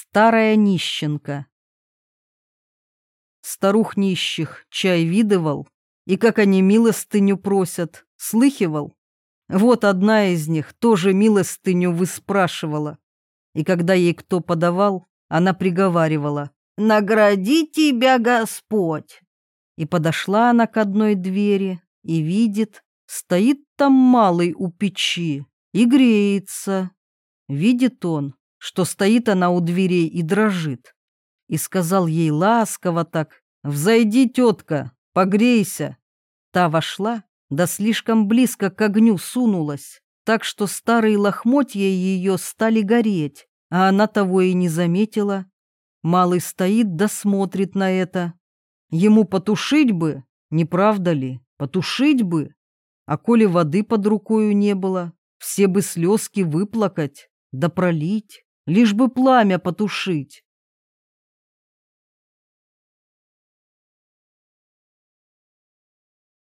Старая нищенка. Старух нищих чай видывал, и как они милостыню просят, слыхивал. Вот одна из них тоже милостыню выспрашивала. И когда ей кто подавал, она приговаривала «Награди тебя Господь!» И подошла она к одной двери и видит, стоит там малый у печи и греется. Видит он, что стоит она у дверей и дрожит. И сказал ей ласково так, «Взойди, тетка, погрейся». Та вошла, да слишком близко к огню сунулась, так что старые лохмотья ее стали гореть, а она того и не заметила. Малый стоит да смотрит на это. Ему потушить бы, не правда ли, потушить бы. А коли воды под рукою не было, все бы слезки выплакать, да пролить лишь бы пламя потушить.